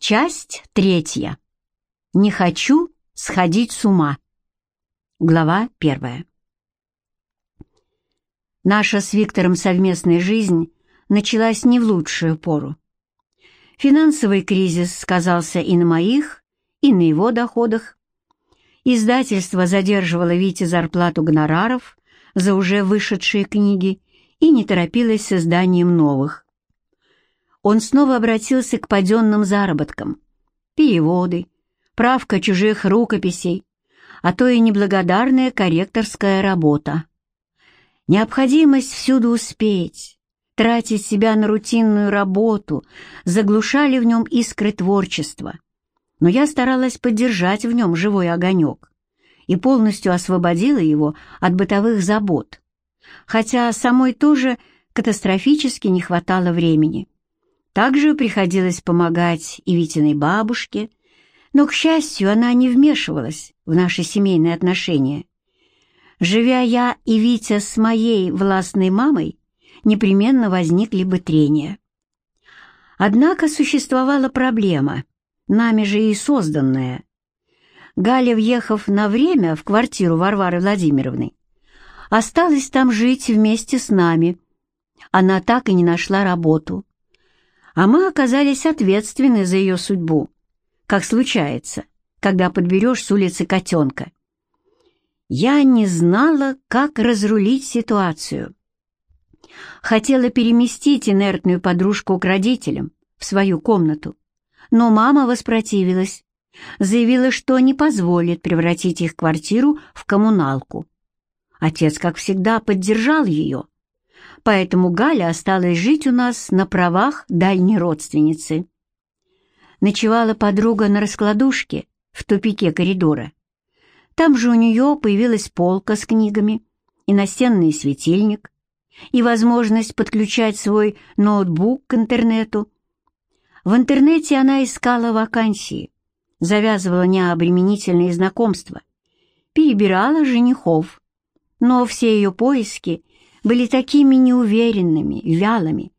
Часть третья. Не хочу сходить с ума. Глава первая. Наша с Виктором совместная жизнь началась не в лучшую пору. Финансовый кризис сказался и на моих, и на его доходах. Издательство задерживало Вите зарплату гонораров за уже вышедшие книги и не торопилось с изданием новых он снова обратился к паденным заработкам. Переводы, правка чужих рукописей, а то и неблагодарная корректорская работа. Необходимость всюду успеть, тратить себя на рутинную работу, заглушали в нем искры творчества. Но я старалась поддержать в нем живой огонек и полностью освободила его от бытовых забот, хотя самой тоже катастрофически не хватало времени. Также приходилось помогать и Витиной бабушке, но, к счастью, она не вмешивалась в наши семейные отношения. Живя я и Витя с моей властной мамой, непременно возникли бы трения. Однако существовала проблема, нами же и созданная. Галя, въехав на время в квартиру Варвары Владимировны, осталась там жить вместе с нами. Она так и не нашла работу а мы оказались ответственны за ее судьбу, как случается, когда подберешь с улицы котенка. Я не знала, как разрулить ситуацию. Хотела переместить инертную подружку к родителям, в свою комнату, но мама воспротивилась, заявила, что не позволит превратить их квартиру в коммуналку. Отец, как всегда, поддержал ее, поэтому Галя осталась жить у нас на правах дальней родственницы. Ночевала подруга на раскладушке в тупике коридора. Там же у нее появилась полка с книгами и настенный светильник, и возможность подключать свой ноутбук к интернету. В интернете она искала вакансии, завязывала необременительные знакомства, перебирала женихов, но все ее поиски были такими неуверенными, вялыми,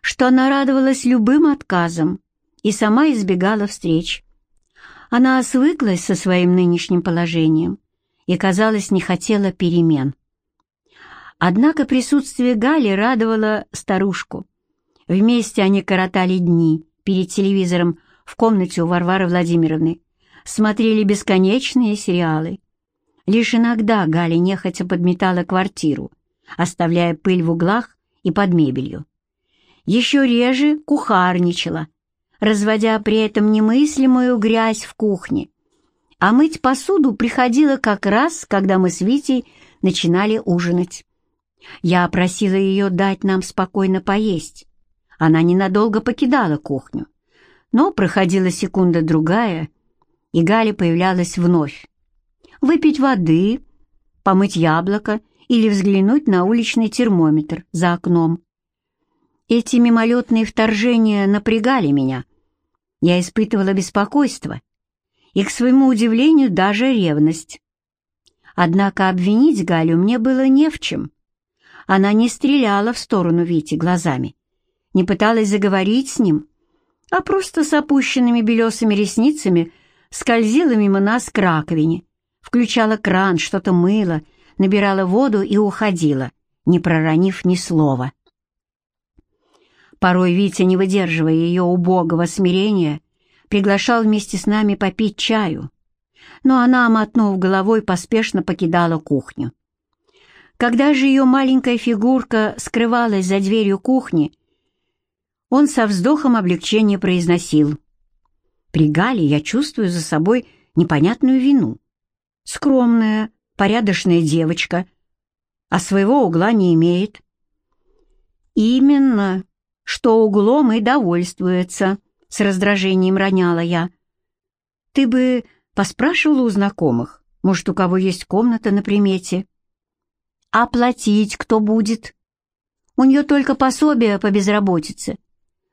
что она радовалась любым отказам и сама избегала встреч. Она свыклась со своим нынешним положением и, казалось, не хотела перемен. Однако присутствие Гали радовало старушку. Вместе они коротали дни перед телевизором в комнате у Варвары Владимировны, смотрели бесконечные сериалы. Лишь иногда Галя нехотя подметала квартиру, оставляя пыль в углах и под мебелью. Еще реже кухарничала, разводя при этом немыслимую грязь в кухне. А мыть посуду приходила как раз, когда мы с Витей начинали ужинать. Я просила ее дать нам спокойно поесть. Она ненадолго покидала кухню. Но проходила секунда-другая, и Галя появлялась вновь. Выпить воды, помыть яблоко или взглянуть на уличный термометр за окном. Эти мимолетные вторжения напрягали меня. Я испытывала беспокойство и, к своему удивлению, даже ревность. Однако обвинить Галю мне было не в чем. Она не стреляла в сторону Вити глазами, не пыталась заговорить с ним, а просто с опущенными белесыми ресницами скользила мимо нас к раковине, включала кран, что-то мыла — набирала воду и уходила, не проронив ни слова. Порой Витя, не выдерживая ее убогого смирения, приглашал вместе с нами попить чаю, но она, мотнув головой, поспешно покидала кухню. Когда же ее маленькая фигурка скрывалась за дверью кухни, он со вздохом облегчения произносил. «При Гале я чувствую за собой непонятную вину. Скромная, порядочная девочка, а своего угла не имеет. Именно, что углом и довольствуется, с раздражением роняла я. Ты бы поспрашивала у знакомых, может, у кого есть комната на примете? А платить кто будет? У нее только пособие по безработице.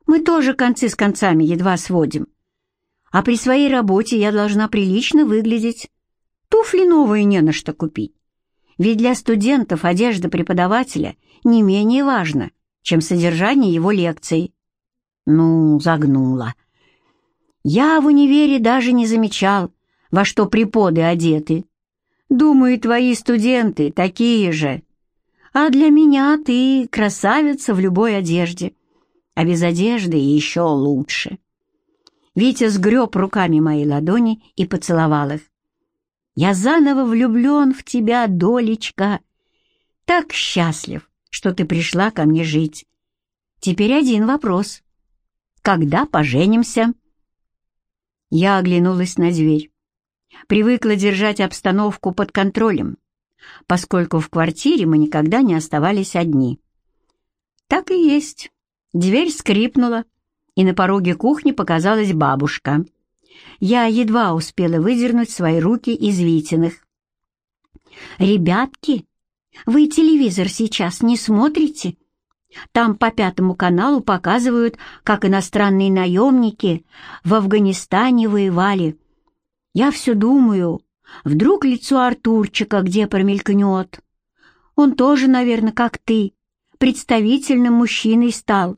Мы тоже концы с концами едва сводим. А при своей работе я должна прилично выглядеть. Туфли новые не на что купить. Ведь для студентов одежда преподавателя не менее важна, чем содержание его лекций. Ну, загнула. Я в универе даже не замечал, во что преподы одеты. Думаю, твои студенты такие же. А для меня ты красавица в любой одежде, а без одежды еще лучше. Витя сгреб руками мои ладони и поцеловал их. «Я заново влюблен в тебя, долечка. Так счастлив, что ты пришла ко мне жить. Теперь один вопрос. Когда поженимся?» Я оглянулась на дверь. Привыкла держать обстановку под контролем, поскольку в квартире мы никогда не оставались одни. Так и есть. Дверь скрипнула, и на пороге кухни показалась бабушка. Я едва успела выдернуть свои руки из Витиных. «Ребятки, вы телевизор сейчас не смотрите? Там по пятому каналу показывают, как иностранные наемники в Афганистане воевали. Я все думаю, вдруг лицо Артурчика где промелькнет. Он тоже, наверное, как ты, представительным мужчиной стал.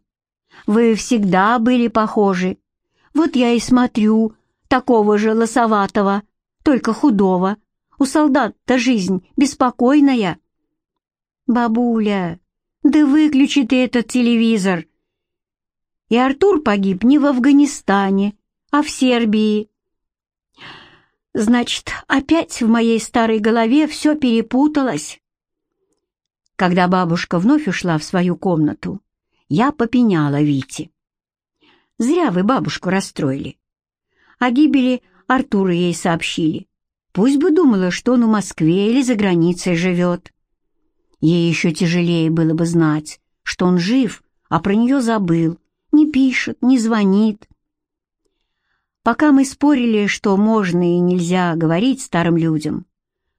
Вы всегда были похожи. Вот я и смотрю, такого же лосоватого, только худого. У солдат-то жизнь беспокойная. Бабуля, да выключи ты этот телевизор. И Артур погиб не в Афганистане, а в Сербии. Значит, опять в моей старой голове все перепуталось. Когда бабушка вновь ушла в свою комнату, я попеняла Вите. «Зря вы бабушку расстроили. О гибели Артура ей сообщили. Пусть бы думала, что он в Москве или за границей живет. Ей еще тяжелее было бы знать, что он жив, а про нее забыл, не пишет, не звонит. Пока мы спорили, что можно и нельзя говорить старым людям,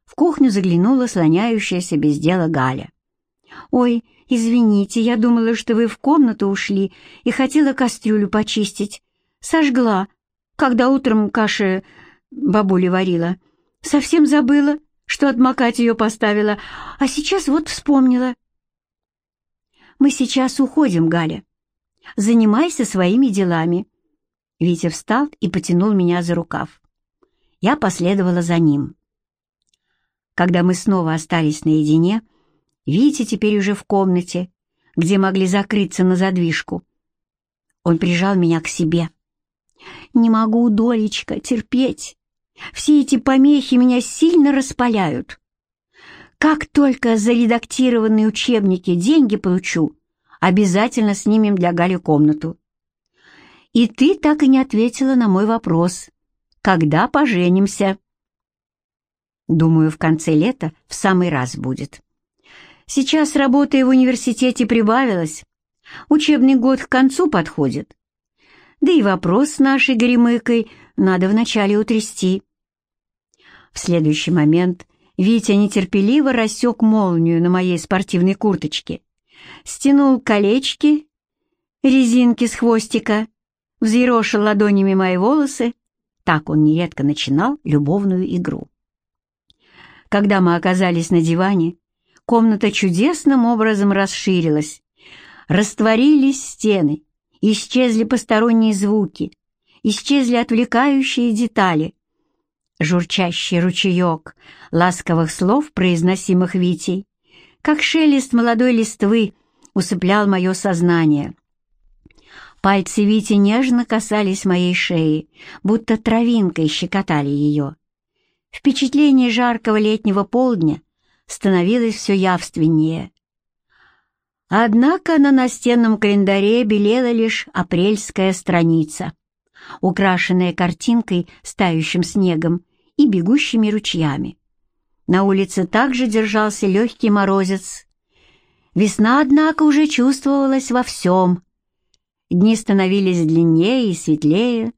в кухню заглянула слоняющаяся без дела Галя. «Ой, извините, я думала, что вы в комнату ушли и хотела кастрюлю почистить. Сожгла, когда утром каши бабуля варила. Совсем забыла, что отмокать ее поставила, а сейчас вот вспомнила». «Мы сейчас уходим, Галя. Занимайся своими делами». Витя встал и потянул меня за рукав. Я последовала за ним. Когда мы снова остались наедине, Витя теперь уже в комнате, где могли закрыться на задвижку. Он прижал меня к себе. «Не могу, Долечка, терпеть. Все эти помехи меня сильно распаляют. Как только за редактированные учебники деньги получу, обязательно снимем для Гали комнату. И ты так и не ответила на мой вопрос. Когда поженимся?» Думаю, в конце лета в самый раз будет. Сейчас работы в университете прибавилось. Учебный год к концу подходит. Да и вопрос с нашей горемыкой надо вначале утрясти. В следующий момент Витя нетерпеливо рассек молнию на моей спортивной курточке, стянул колечки, резинки с хвостика, взъерошил ладонями мои волосы. Так он нередко начинал любовную игру. Когда мы оказались на диване, комната чудесным образом расширилась. Растворились стены, исчезли посторонние звуки, исчезли отвлекающие детали. Журчащий ручеек ласковых слов, произносимых Витей, как шелест молодой листвы, усыплял мое сознание. Пальцы Вити нежно касались моей шеи, будто травинкой щекотали ее. Впечатление жаркого летнего полдня становилось все явственнее. Однако на настенном календаре белела лишь апрельская страница, украшенная картинкой с тающим снегом и бегущими ручьями. На улице также держался легкий морозец. Весна, однако, уже чувствовалась во всем. Дни становились длиннее и светлее,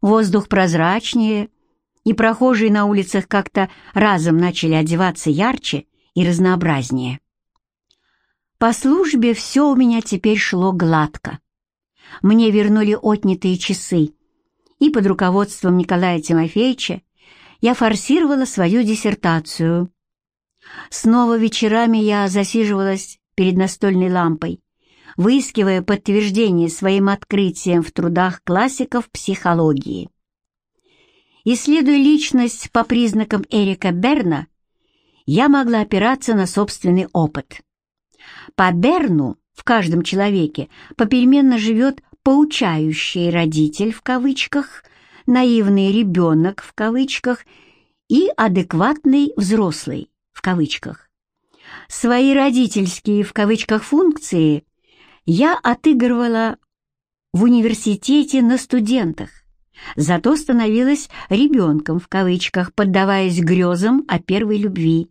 воздух прозрачнее, и прохожие на улицах как-то разом начали одеваться ярче и разнообразнее. По службе все у меня теперь шло гладко. Мне вернули отнятые часы, и под руководством Николая Тимофеевича я форсировала свою диссертацию. Снова вечерами я засиживалась перед настольной лампой, выискивая подтверждение своим открытиям в трудах классиков психологии. Исследуя личность по признакам Эрика Берна, я могла опираться на собственный опыт. По Берну в каждом человеке попеременно живет «поучающий родитель» в кавычках, наивный ребенок в кавычках и адекватный взрослый в кавычках. Свои родительские в кавычках функции я отыгрывала в университете на студентах, зато становилась «ребенком» в кавычках, поддаваясь грезам о первой любви.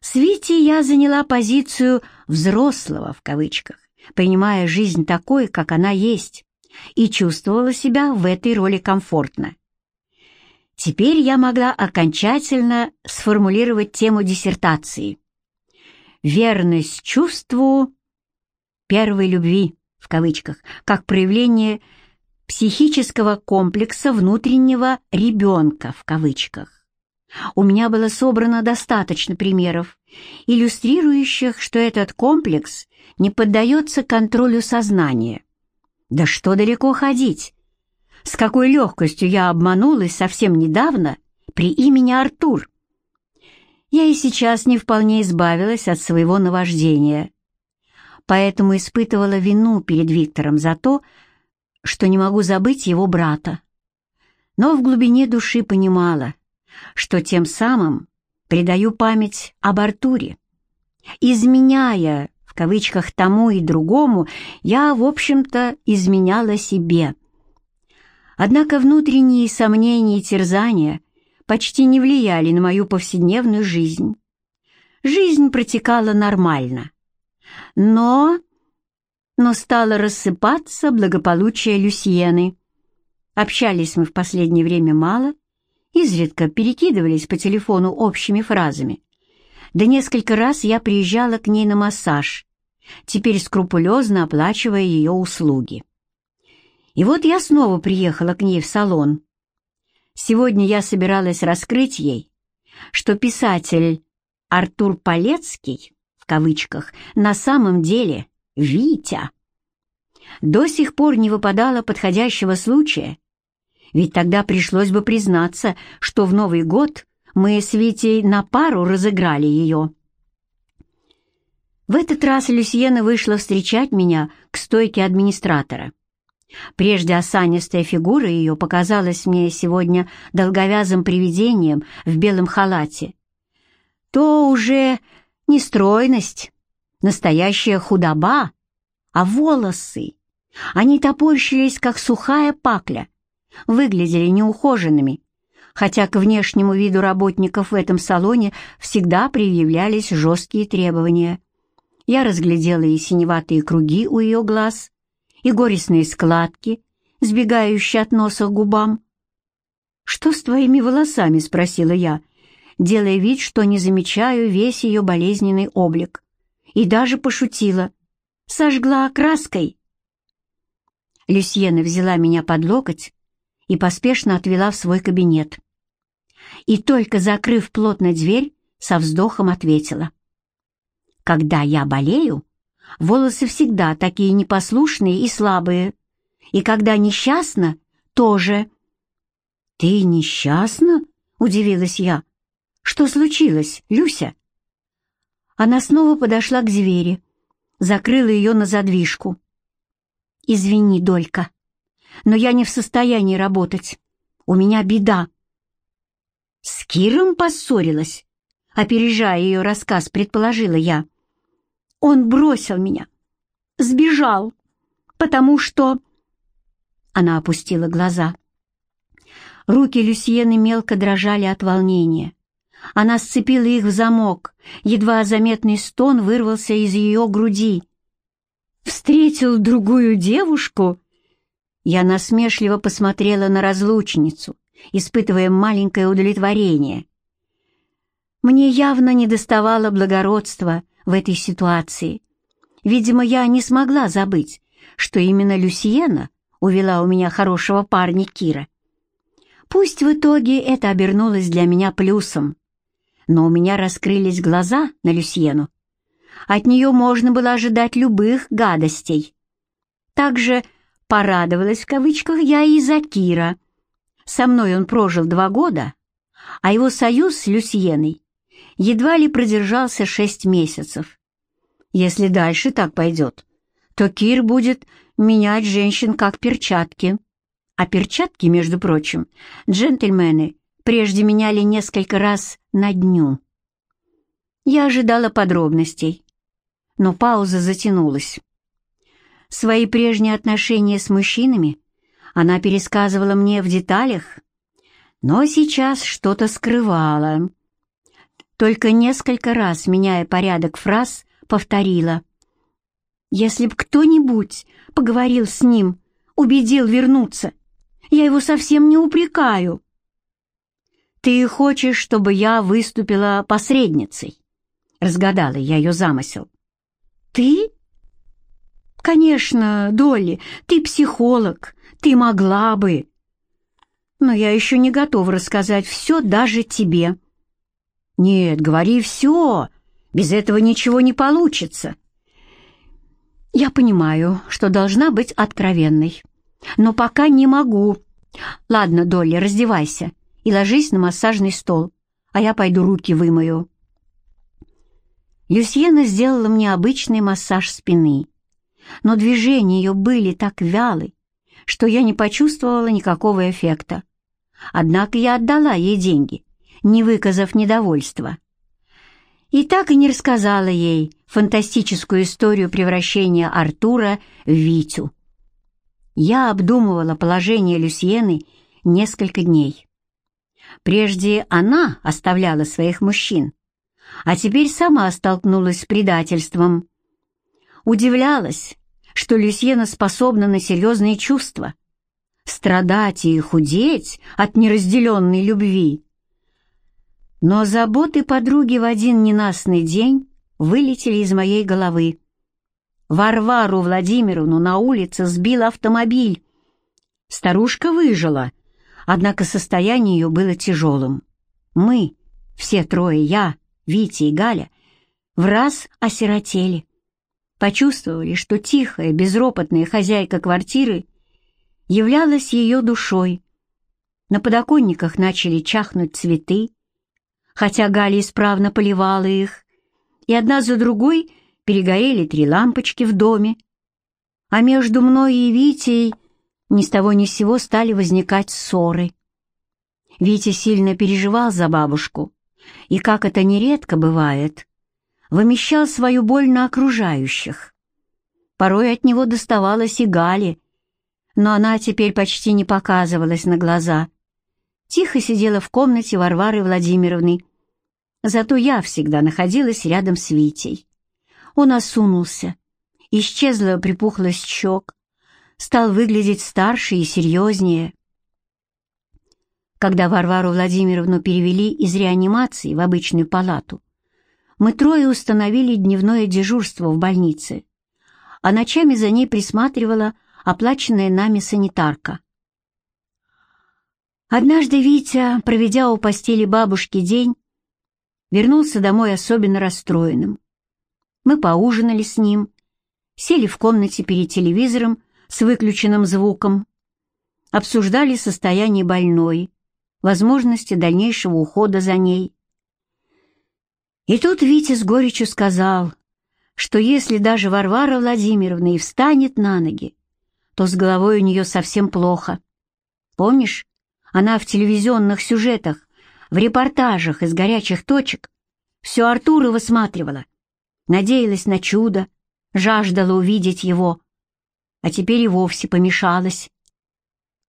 С Витей я заняла позицию «взрослого» в кавычках, принимая жизнь такой, как она есть, и чувствовала себя в этой роли комфортно. Теперь я могла окончательно сформулировать тему диссертации. Верность чувству первой любви, в кавычках, как проявление психического комплекса внутреннего ребенка, в кавычках. У меня было собрано достаточно примеров, иллюстрирующих, что этот комплекс не поддается контролю сознания. Да что далеко ходить? С какой легкостью я обманулась совсем недавно при имени Артур. Я и сейчас не вполне избавилась от своего наваждения, поэтому испытывала вину перед Виктором за то, что не могу забыть его брата. Но в глубине души понимала, что тем самым предаю память об Артуре. Изменяя, в кавычках, тому и другому, я, в общем-то, изменяла себе. Однако внутренние сомнения и терзания почти не влияли на мою повседневную жизнь. Жизнь протекала нормально. Но... Но стало рассыпаться благополучие Люсьены. Общались мы в последнее время мало, изредка перекидывались по телефону общими фразами. Да несколько раз я приезжала к ней на массаж, теперь скрупулезно оплачивая ее услуги. И вот я снова приехала к ней в салон. Сегодня я собиралась раскрыть ей, что писатель Артур Полецкий, в кавычках, на самом деле Витя. До сих пор не выпадало подходящего случая, ведь тогда пришлось бы признаться, что в Новый год мы с Витей на пару разыграли ее. В этот раз Люсьена вышла встречать меня к стойке администратора. Прежде осанистая фигура ее показалась мне сегодня долговязым привидением в белом халате. То уже не стройность, настоящая худоба, а волосы. Они топорщились, как сухая пакля, выглядели неухоженными, хотя к внешнему виду работников в этом салоне всегда предъявлялись жесткие требования. Я разглядела и синеватые круги у ее глаз, и горестные складки, сбегающие от носа к губам. «Что с твоими волосами?» — спросила я, делая вид, что не замечаю весь ее болезненный облик. И даже пошутила. «Сожгла краской». Люсьена взяла меня под локоть и поспешно отвела в свой кабинет. И только закрыв плотно дверь, со вздохом ответила. «Когда я болею, волосы всегда такие непослушные и слабые, и когда несчастна, тоже». «Ты несчастна?» — удивилась я. «Что случилось, Люся?» Она снова подошла к двери, закрыла ее на задвижку. «Извини, Долька, но я не в состоянии работать. У меня беда». «С Киром поссорилась?» Опережая ее рассказ, предположила я. «Он бросил меня. Сбежал. Потому что...» Она опустила глаза. Руки Люсьены мелко дрожали от волнения. Она сцепила их в замок. Едва заметный стон вырвался из ее груди. «Встретил другую девушку?» Я насмешливо посмотрела на разлучницу, испытывая маленькое удовлетворение. Мне явно недоставало благородства в этой ситуации. Видимо, я не смогла забыть, что именно Люсиена увела у меня хорошего парня Кира. Пусть в итоге это обернулось для меня плюсом, но у меня раскрылись глаза на Люсьену. от нее можно было ожидать любых гадостей. Также «порадовалась» в кавычках я и за Кира. Со мной он прожил два года, а его союз с Люсьеной едва ли продержался шесть месяцев. Если дальше так пойдет, то Кир будет менять женщин как перчатки. А перчатки, между прочим, джентльмены прежде меняли несколько раз на дню. Я ожидала подробностей, но пауза затянулась. Свои прежние отношения с мужчинами она пересказывала мне в деталях, но сейчас что-то скрывала. Только несколько раз, меняя порядок фраз, повторила. «Если б кто-нибудь поговорил с ним, убедил вернуться, я его совсем не упрекаю». «Ты хочешь, чтобы я выступила посредницей?» Разгадала я ее замысел. «Ты?» «Конечно, Долли, ты психолог, ты могла бы». «Но я еще не готова рассказать все даже тебе». «Нет, говори все, без этого ничего не получится». «Я понимаю, что должна быть откровенной, но пока не могу. Ладно, Долли, раздевайся и ложись на массажный стол, а я пойду руки вымою». Люсьена сделала мне обычный массаж спины, но движения ее были так вялы, что я не почувствовала никакого эффекта. Однако я отдала ей деньги, не выказав недовольства. И так и не рассказала ей фантастическую историю превращения Артура в Витю. Я обдумывала положение Люсьены несколько дней. Прежде она оставляла своих мужчин, а теперь сама столкнулась с предательством. Удивлялась, что Люсьена способна на серьезные чувства, страдать и худеть от неразделенной любви. Но заботы подруги в один ненастный день вылетели из моей головы. Варвару Владимировну на улице сбил автомобиль. Старушка выжила, однако состояние ее было тяжелым. Мы, все трое, я, Витя и Галя, в раз осиротели. Почувствовали, что тихая, безропотная хозяйка квартиры являлась ее душой. На подоконниках начали чахнуть цветы, хотя Галя исправно поливала их, и одна за другой перегорели три лампочки в доме, а между мной и Витей ни с того ни с сего стали возникать ссоры. Витя сильно переживал за бабушку, и, как это нередко бывает, вымещал свою боль на окружающих. Порой от него доставалось и Гали, но она теперь почти не показывалась на глаза. Тихо сидела в комнате Варвары Владимировны. Зато я всегда находилась рядом с Витей. Он осунулся, исчезла припухлость щек, стал выглядеть старше и серьезнее. Когда Варвару Владимировну перевели из реанимации в обычную палату, мы трое установили дневное дежурство в больнице, а ночами за ней присматривала оплаченная нами санитарка. Однажды Витя, проведя у постели бабушки день, вернулся домой особенно расстроенным. Мы поужинали с ним, сели в комнате перед телевизором с выключенным звуком, обсуждали состояние больной, возможности дальнейшего ухода за ней. И тут Витя с горечью сказал, что если даже Варвара Владимировна и встанет на ноги, то с головой у нее совсем плохо. Помнишь, она в телевизионных сюжетах, в репортажах из горячих точек все Артура высматривала, надеялась на чудо, жаждала увидеть его, а теперь и вовсе помешалась.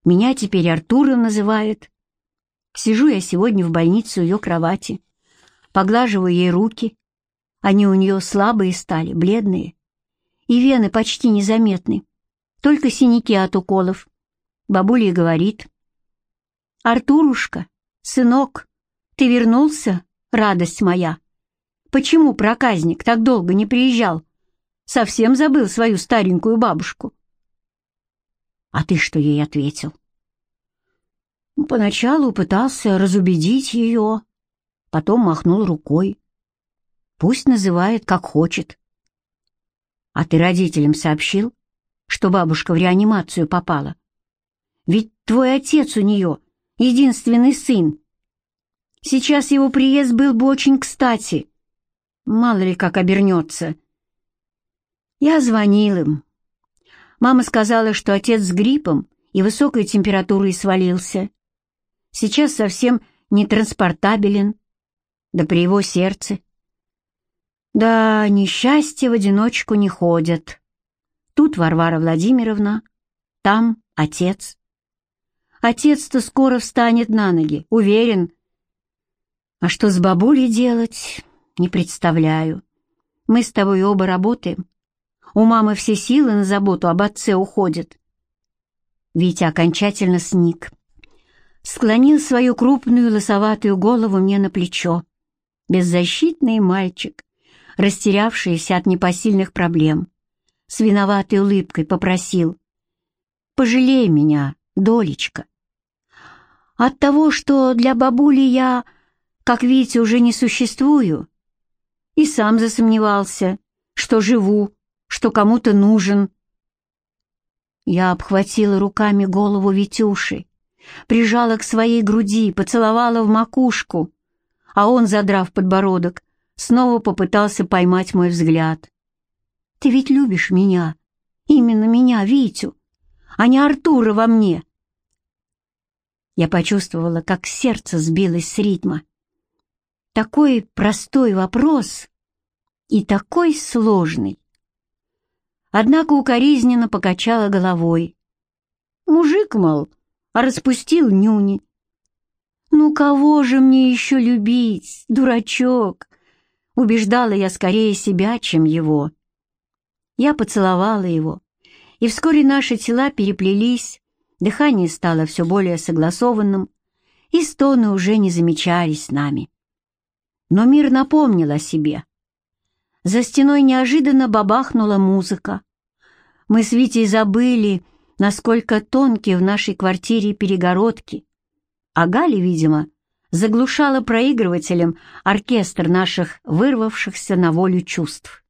Меня теперь Артура называют, Сижу я сегодня в больнице у ее кровати, поглаживаю ей руки. Они у нее слабые стали, бледные, и вены почти незаметны, только синяки от уколов. Бабуля говорит, «Артурушка, сынок, ты вернулся, радость моя? Почему проказник так долго не приезжал? Совсем забыл свою старенькую бабушку?» «А ты что ей ответил?» Поначалу пытался разубедить ее, потом махнул рукой. Пусть называет, как хочет. А ты родителям сообщил, что бабушка в реанимацию попала? Ведь твой отец у нее единственный сын. Сейчас его приезд был бы очень кстати. Мало ли как обернется. Я звонил им. Мама сказала, что отец с гриппом и высокой температурой свалился. Сейчас совсем не транспортабелен, да при его сердце. Да, несчастья в одиночку не ходят. Тут Варвара Владимировна, там отец. Отец-то скоро встанет на ноги, уверен. А что с бабулей делать, не представляю. Мы с тобой оба работаем. У мамы все силы на заботу об отце уходят. Витя окончательно сник. Склонил свою крупную лосоватую голову мне на плечо. Беззащитный мальчик, растерявшийся от непосильных проблем, с виноватой улыбкой попросил «Пожалей меня, долечка». От того, что для бабули я, как видите, уже не существую, и сам засомневался, что живу, что кому-то нужен. Я обхватила руками голову Витюши, прижала к своей груди, поцеловала в макушку, а он, задрав подбородок, снова попытался поймать мой взгляд. «Ты ведь любишь меня, именно меня, Витю, а не Артура во мне!» Я почувствовала, как сердце сбилось с ритма. Такой простой вопрос и такой сложный. Однако укоризненно покачала головой. Мужик, мол, а распустил нюни. «Ну кого же мне еще любить, дурачок?» Убеждала я скорее себя, чем его. Я поцеловала его, и вскоре наши тела переплелись, дыхание стало все более согласованным, и стоны уже не замечались нами. Но мир напомнил о себе. За стеной неожиданно бабахнула музыка. Мы с Витей забыли, насколько тонкие в нашей квартире перегородки, а Галя, видимо, заглушала проигрывателем оркестр наших вырвавшихся на волю чувств.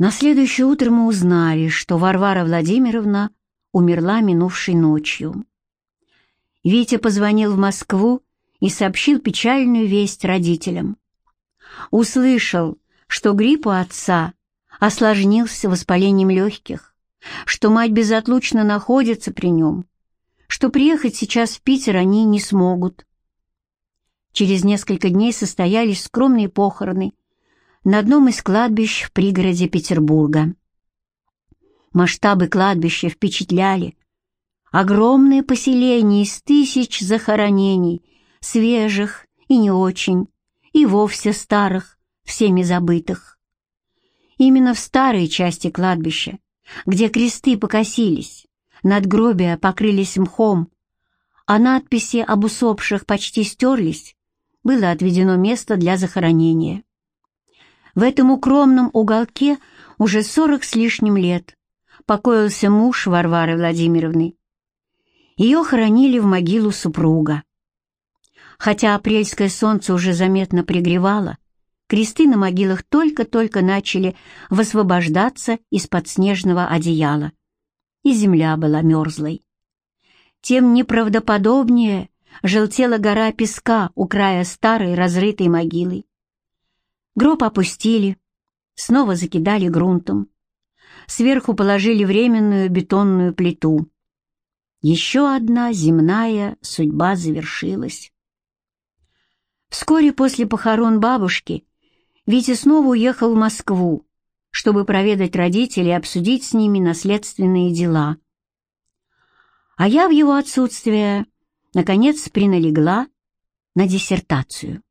На следующее утро мы узнали, что Варвара Владимировна умерла минувшей ночью. Витя позвонил в Москву и сообщил печальную весть родителям. Услышал, что грипп у отца осложнился воспалением легких, что мать безотлучно находится при нем, что приехать сейчас в Питер они не смогут. Через несколько дней состоялись скромные похороны на одном из кладбищ в пригороде Петербурга. Масштабы кладбища впечатляли. Огромное поселение из тысяч захоронений, свежих и не очень, и вовсе старых, всеми забытых. Именно в старой части кладбища, где кресты покосились, надгробия покрылись мхом, а надписи об усопших почти стерлись, было отведено место для захоронения. В этом укромном уголке уже сорок с лишним лет покоился муж Варвары Владимировны. Ее хоронили в могилу супруга. Хотя апрельское солнце уже заметно пригревало, кресты на могилах только-только начали высвобождаться из-под снежного одеяла и земля была мерзлой. Тем неправдоподобнее желтела гора песка у края старой разрытой могилы. Гроб опустили, снова закидали грунтом. Сверху положили временную бетонную плиту. Еще одна земная судьба завершилась. Вскоре после похорон бабушки Витя снова уехал в Москву, чтобы проведать родителей и обсудить с ними наследственные дела. А я в его отсутствие, наконец, приналегла на диссертацию.